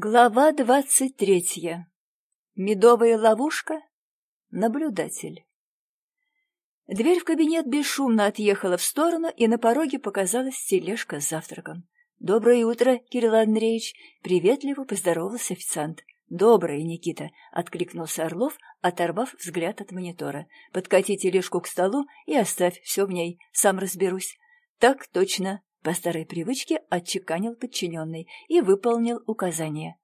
Глава двадцать третья. Медовая ловушка. Наблюдатель. Дверь в кабинет бесшумно отъехала в сторону, и на пороге показалась тележка с завтраком. «Доброе утро, Кирилл Андреевич!» — приветливо поздоровался официант. «Доброе, Никита!» — откликнулся Орлов, оторвав взгляд от монитора. «Подкати тележку к столу и оставь все в ней. Сам разберусь». «Так точно!» По старой привычке отчеканил подчиненный и выполнил указание.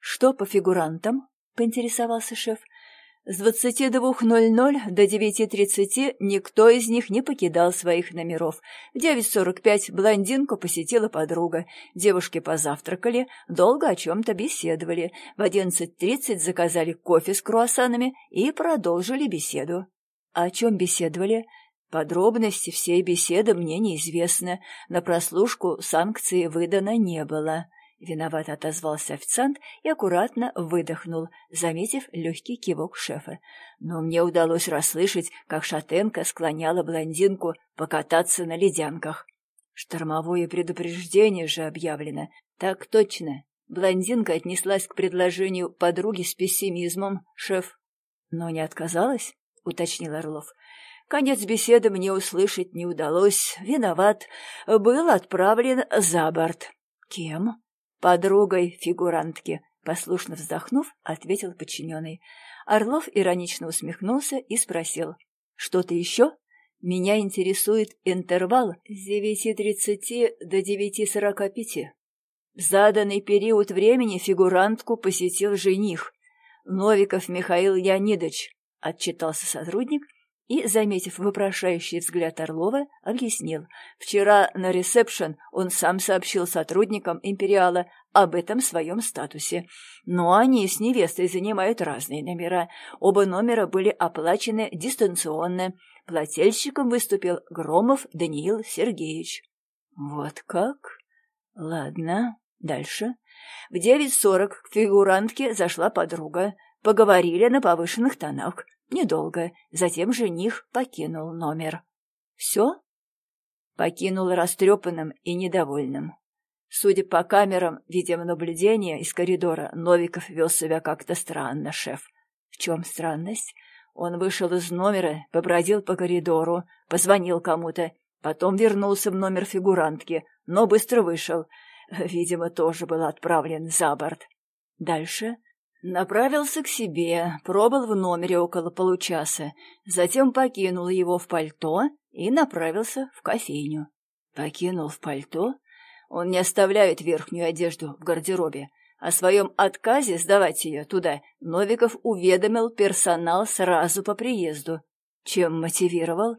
«Что по фигурантам?» — поинтересовался шеф. «С двадцати двух ноль ноль до девяти тридцати никто из них не покидал своих номеров. В девять сорок пять блондинку посетила подруга. Девушки позавтракали, долго о чем-то беседовали. В одиннадцать тридцать заказали кофе с круассанами и продолжили беседу». «О чем беседовали?» Подробности всей беседы мне неизвестны. На прослушку санкции выдано не было. Виноват отозвался официант и аккуратно выдохнул, заметив легкий кивок шефа. Но мне удалось расслышать, как шатенка склоняла блондинку покататься на ледянках. Штормовое предупреждение же объявлено. Так точно. Блондинка отнеслась к предложению подруги с пессимизмом, шеф. Но не отказалась, уточнил Орлов. Конец беседы мне услышать не удалось. Виноват. Был отправлен за борт. Кем? Подругой фигурантки. Послушно вздохнув, ответил подчиненный. Орлов иронично усмехнулся и спросил. Что-то еще? Меня интересует интервал с девяти тридцати до девяти сорока пяти. В заданный период времени фигурантку посетил жених. Новиков Михаил Леонидович, отчитался сотрудник — и, заметив вопрошающий взгляд Орлова, объяснил. Вчера на ресепшн он сам сообщил сотрудникам «Империала» об этом своем статусе. Но они с невестой занимают разные номера. Оба номера были оплачены дистанционно. Плательщиком выступил Громов Даниил Сергеевич. Вот как? Ладно, дальше. В девять сорок к фигурантке зашла подруга. Поговорили на повышенных тонах. Недолго. Затем жених покинул номер. Все? Покинул растрепанным и недовольным. Судя по камерам видеонаблюдения из коридора, Новиков вел себя как-то странно, шеф. В чем странность? Он вышел из номера, побродил по коридору, позвонил кому-то, потом вернулся в номер фигурантки, но быстро вышел. Видимо, тоже был отправлен за борт. Дальше Направился к себе, пробыл в номере около получаса, затем покинул его в пальто и направился в кофейню. Покинул в пальто? Он не оставляет верхнюю одежду в гардеробе. О своем отказе сдавать ее туда Новиков уведомил персонал сразу по приезду. Чем мотивировал?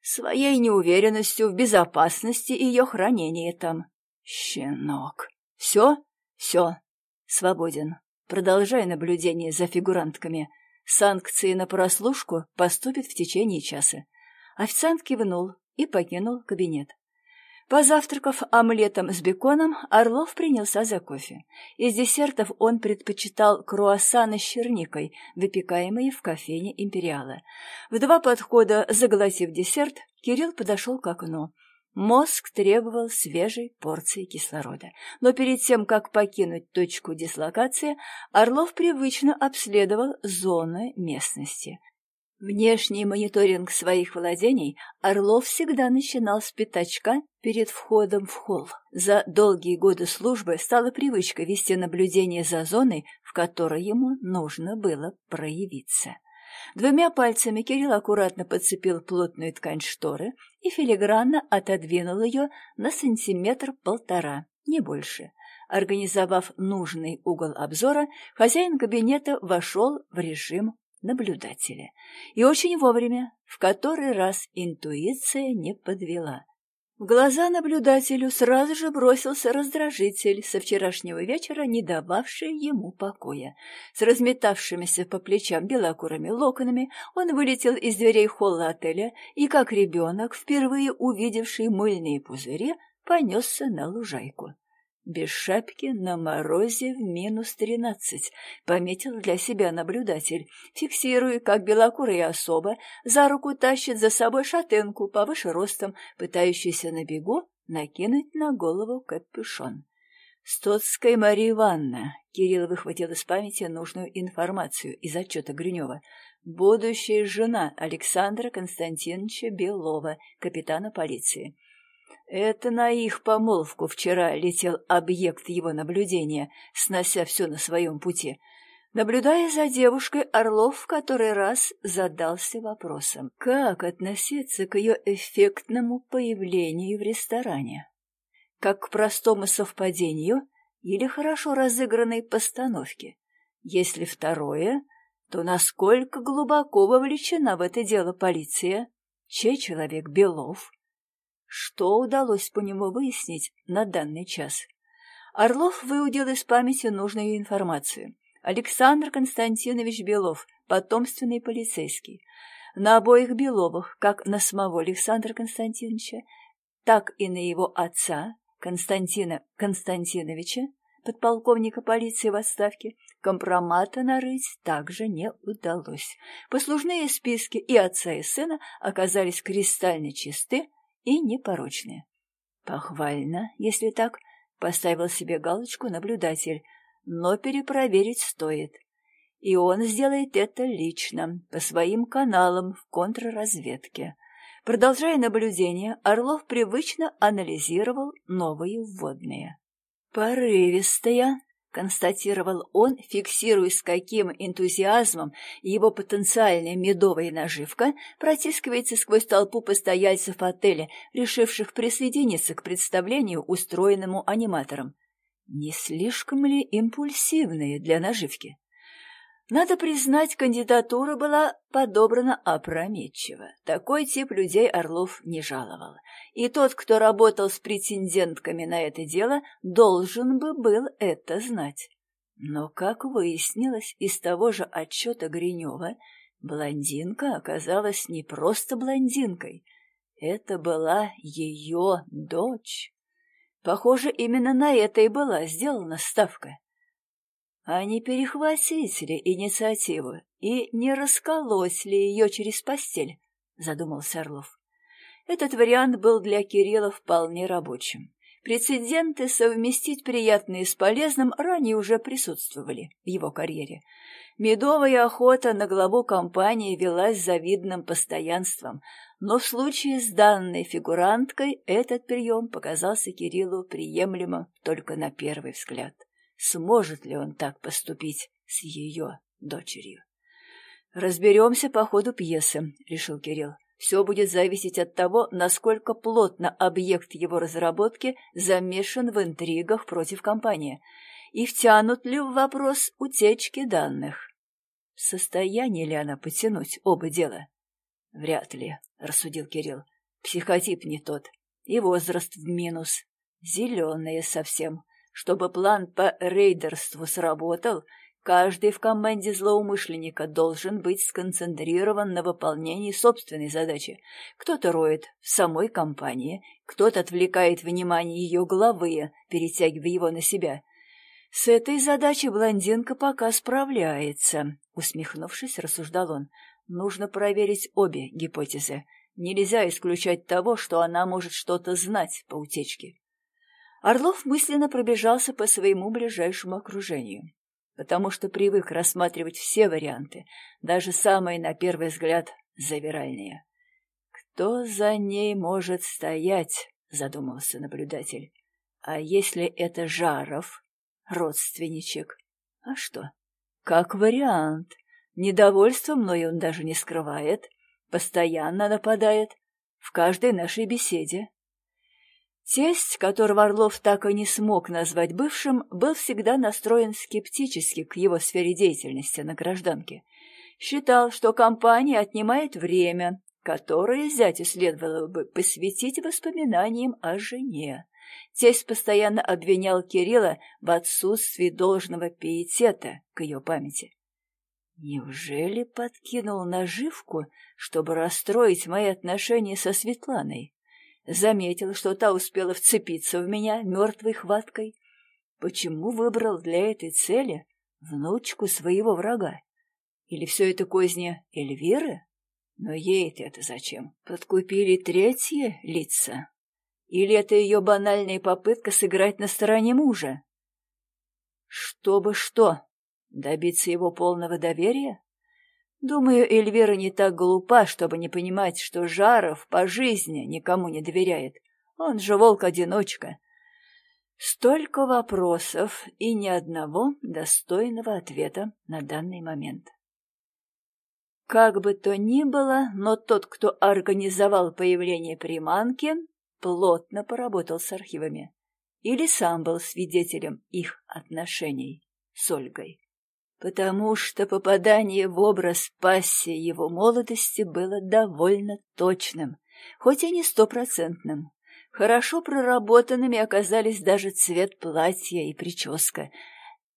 Своей неуверенностью в безопасности ее хранения там. Щенок. Все? Все. Свободен. Продолжай наблюдение за фигурантками. Санкции на прослушку поступят в течение часа. Официант кивнул и покинул кабинет. Позавтракав омлетом с беконом, Орлов принялся за кофе. Из десертов он предпочитал круассаны с черникой, выпекаемые в кофейне «Империала». В два подхода, заглотив десерт, Кирилл подошел к окну. Мозг требовал свежей порции кислорода. Но перед тем, как покинуть точку дислокации, Орлов привычно обследовал зоны местности. Внешний мониторинг своих владений Орлов всегда начинал с пятачка перед входом в холл. За долгие годы службы стала привычка вести наблюдение за зоной, в которой ему нужно было проявиться. Двумя пальцами Кирилл аккуратно подцепил плотную ткань шторы и филигранно отодвинул ее на сантиметр-полтора, не больше. Организовав нужный угол обзора, хозяин кабинета вошел в режим наблюдателя. И очень вовремя, в который раз интуиция не подвела. В глаза наблюдателю сразу же бросился раздражитель со вчерашнего вечера, не дававший ему покоя. С разметавшимися по плечам белокурыми локонами он вылетел из дверей холла отеля и, как ребенок, впервые увидевший мыльные пузыри, понесся на лужайку без шапки на морозе в минус тринадцать, пометил для себя наблюдатель, фиксируя, как белокурая особа за руку тащит за собой шатенку повыше ростом, пытающуюся на бегу накинуть на голову капюшон. «Стоцкая Мария Ивановна!» — Кирилл выхватил из памяти нужную информацию из отчета Гринева. Будущая жена Александра Константиновича Белова, капитана полиции. Это на их помолвку вчера летел объект его наблюдения, снося все на своем пути. Наблюдая за девушкой, Орлов в который раз задался вопросом, как относиться к ее эффектному появлению в ресторане. Как к простому совпадению или хорошо разыгранной постановке. Если второе, то насколько глубоко вовлечена в это дело полиция, чей человек Белов, что удалось по нему выяснить на данный час? Орлов выудил из памяти нужную информацию. Александр Константинович Белов, потомственный полицейский. На обоих Беловых, как на самого Александра Константиновича, так и на его отца, Константина Константиновича, подполковника полиции в отставке, компромата нарыть также не удалось. Послужные списки и отца, и сына оказались кристально чисты, и непорочные. Похвально, если так, поставил себе галочку наблюдатель, но перепроверить стоит. И он сделает это лично, по своим каналам в контрразведке. Продолжая наблюдение, Орлов привычно анализировал новые вводные. Порывистая, констатировал он, фиксируя, с каким энтузиазмом его потенциальная медовая наживка протискивается сквозь толпу постояльцев отеля, решивших присоединиться к представлению, устроенному аниматором. Не слишком ли импульсивные для наживки? Надо признать, кандидатура была подобрана опрометчиво. Такой тип людей Орлов не жаловал. И тот, кто работал с претендентками на это дело, должен бы был это знать. Но, как выяснилось из того же отчета Гринева, блондинка оказалась не просто блондинкой. Это была ее дочь. Похоже, именно на это и была сделана ставка. А не перехватить ли инициативу и не расколоть ли ее через постель? Задумался Орлов. Этот вариант был для Кирилла вполне рабочим. Прецеденты совместить приятное с полезным ранее уже присутствовали в его карьере. Медовая охота на главу компании велась завидным постоянством, но в случае с данной фигуранткой этот прием показался Кириллу приемлемым только на первый взгляд сможет ли он так поступить с ее дочерью. «Разберемся по ходу пьесы», — решил Кирилл. «Все будет зависеть от того, насколько плотно объект его разработки замешан в интригах против компании и втянут ли в вопрос утечки данных. В состоянии ли она потянуть оба дела?» «Вряд ли», — рассудил Кирилл. «Психотип не тот, и возраст в минус. Зеленые совсем. Чтобы план по рейдерству сработал, каждый в команде злоумышленника должен быть сконцентрирован на выполнении собственной задачи. Кто-то роет в самой компании, кто-то отвлекает внимание ее главы, перетягивая его на себя. «С этой задачей блондинка пока справляется», — усмехнувшись, рассуждал он. «Нужно проверить обе гипотезы. Нельзя исключать того, что она может что-то знать по утечке». Орлов мысленно пробежался по своему ближайшему окружению, потому что привык рассматривать все варианты, даже самые, на первый взгляд, завиральные. «Кто за ней может стоять?» — задумался наблюдатель. «А если это Жаров, родственничек? А что? Как вариант. Недовольство мной он даже не скрывает, постоянно нападает в каждой нашей беседе. Тесть, которого Орлов так и не смог назвать бывшим, был всегда настроен скептически к его сфере деятельности на гражданке. Считал, что компания отнимает время, которое зятю следовало бы посвятить воспоминаниям о жене. Тесть постоянно обвинял Кирилла в отсутствии должного пиетета к ее памяти. Неужели подкинул наживку, чтобы расстроить мои отношения со Светланой? Заметил, что та успела вцепиться в меня мертвой хваткой. Почему выбрал для этой цели внучку своего врага? Или все это козни Эльвиры? Но ей-то это зачем? Подкупили третье лица? Или это ее банальная попытка сыграть на стороне мужа? Чтобы что? Добиться его полного доверия? Думаю, Эльвира не так глупа, чтобы не понимать, что Жаров по жизни никому не доверяет. Он же волк-одиночка. Столько вопросов и ни одного достойного ответа на данный момент. Как бы то ни было, но тот, кто организовал появление приманки, плотно поработал с архивами. Или сам был свидетелем их отношений с Ольгой. Потому что попадание в образ пассии его молодости было довольно точным, хоть и не стопроцентным. Хорошо проработанными оказались даже цвет платья и прическа,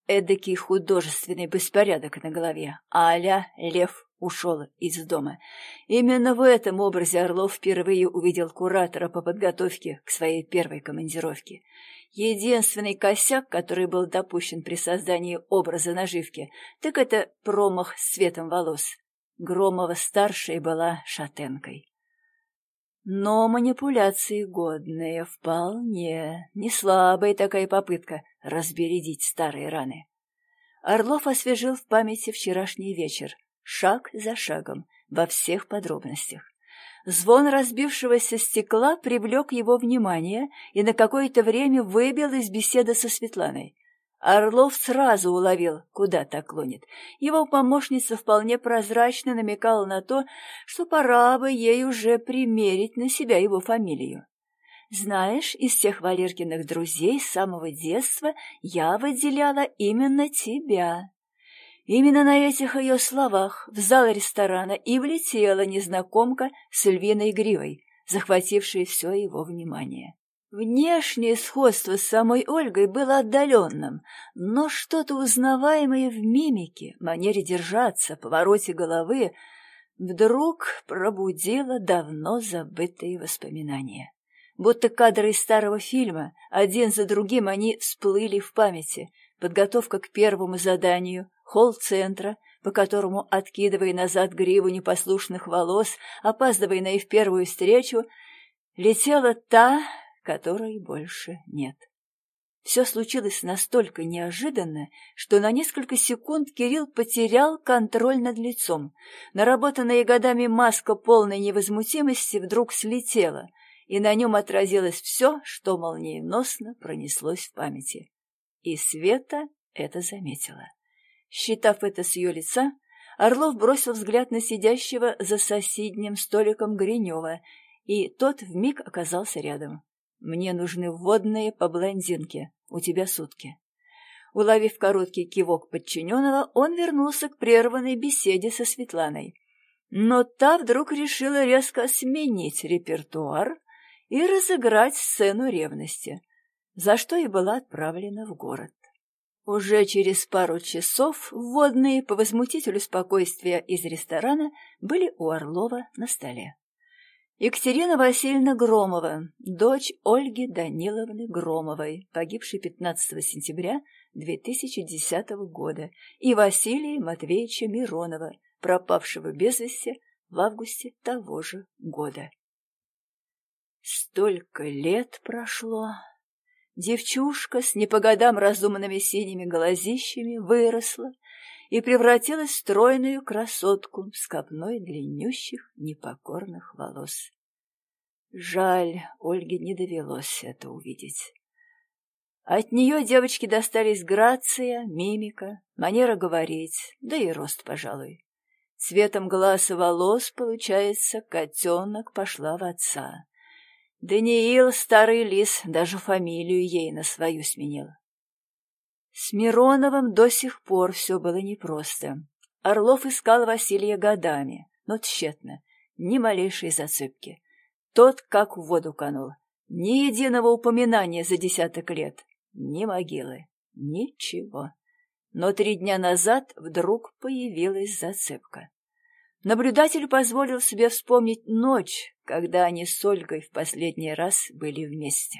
эдакий художественный беспорядок на голове, а-ля лев ушел из дома. Именно в этом образе Орлов впервые увидел куратора по подготовке к своей первой командировке. Единственный косяк, который был допущен при создании образа наживки, так это промах с цветом волос. Громова-старшая была шатенкой. Но манипуляции годные, вполне. Не слабая такая попытка разбередить старые раны. Орлов освежил в памяти вчерашний вечер, шаг за шагом, во всех подробностях. Звон разбившегося стекла привлек его внимание и на какое-то время выбил из беседы со Светланой. Орлов сразу уловил, куда так клонит. Его помощница вполне прозрачно намекала на то, что пора бы ей уже примерить на себя его фамилию. Знаешь, из всех Валеркиных друзей с самого детства я выделяла именно тебя. Именно на этих ее словах в зал ресторана и влетела незнакомка с львиной гривой, захватившая все его внимание. Внешнее сходство с самой Ольгой было отдаленным, но что-то узнаваемое в мимике, манере держаться, повороте головы вдруг пробудило давно забытые воспоминания. Будто кадры из старого фильма, один за другим они всплыли в памяти. Подготовка к первому заданию, холл центра, по которому, откидывая назад гриву непослушных волос, опаздывая на их первую встречу, летела та, которой больше нет. Все случилось настолько неожиданно, что на несколько секунд Кирилл потерял контроль над лицом. Наработанная годами маска полной невозмутимости вдруг слетела, и на нем отразилось все, что молниеносно пронеслось в памяти. И Света это заметила. Считав это с ее лица, Орлов бросил взгляд на сидящего за соседним столиком Гринева, и тот вмиг оказался рядом. Мне нужны вводные по блондинке. У тебя сутки. Уловив короткий кивок подчиненного, он вернулся к прерванной беседе со Светланой. Но та вдруг решила резко сменить репертуар и разыграть сцену ревности, за что и была отправлена в город. Уже через пару часов вводные по возмутителю спокойствия из ресторана были у Орлова на столе. Екатерина Васильевна Громова, дочь Ольги Даниловны Громовой, погибшей 15 сентября 2010 года, и Василия Матвеевича Миронова, пропавшего без вести в августе того же года. Столько лет прошло. Девчушка с не по годам разумными синими глазищами выросла и превратилась в стройную красотку с копной длиннющих непокорных волос. Жаль, Ольге не довелось это увидеть. От нее девочки достались грация, мимика, манера говорить, да и рост, пожалуй. Цветом глаз и волос, получается, котенок пошла в отца. Даниил, старый лис, даже фамилию ей на свою сменил. С Мироновым до сих пор все было непросто. Орлов искал Василия годами, но тщетно, ни малейшей зацепки. Тот как в воду канул. Ни единого упоминания за десяток лет, ни могилы, ничего. Но три дня назад вдруг появилась зацепка. Наблюдатель позволил себе вспомнить ночь, когда они с Ольгой в последний раз были вместе.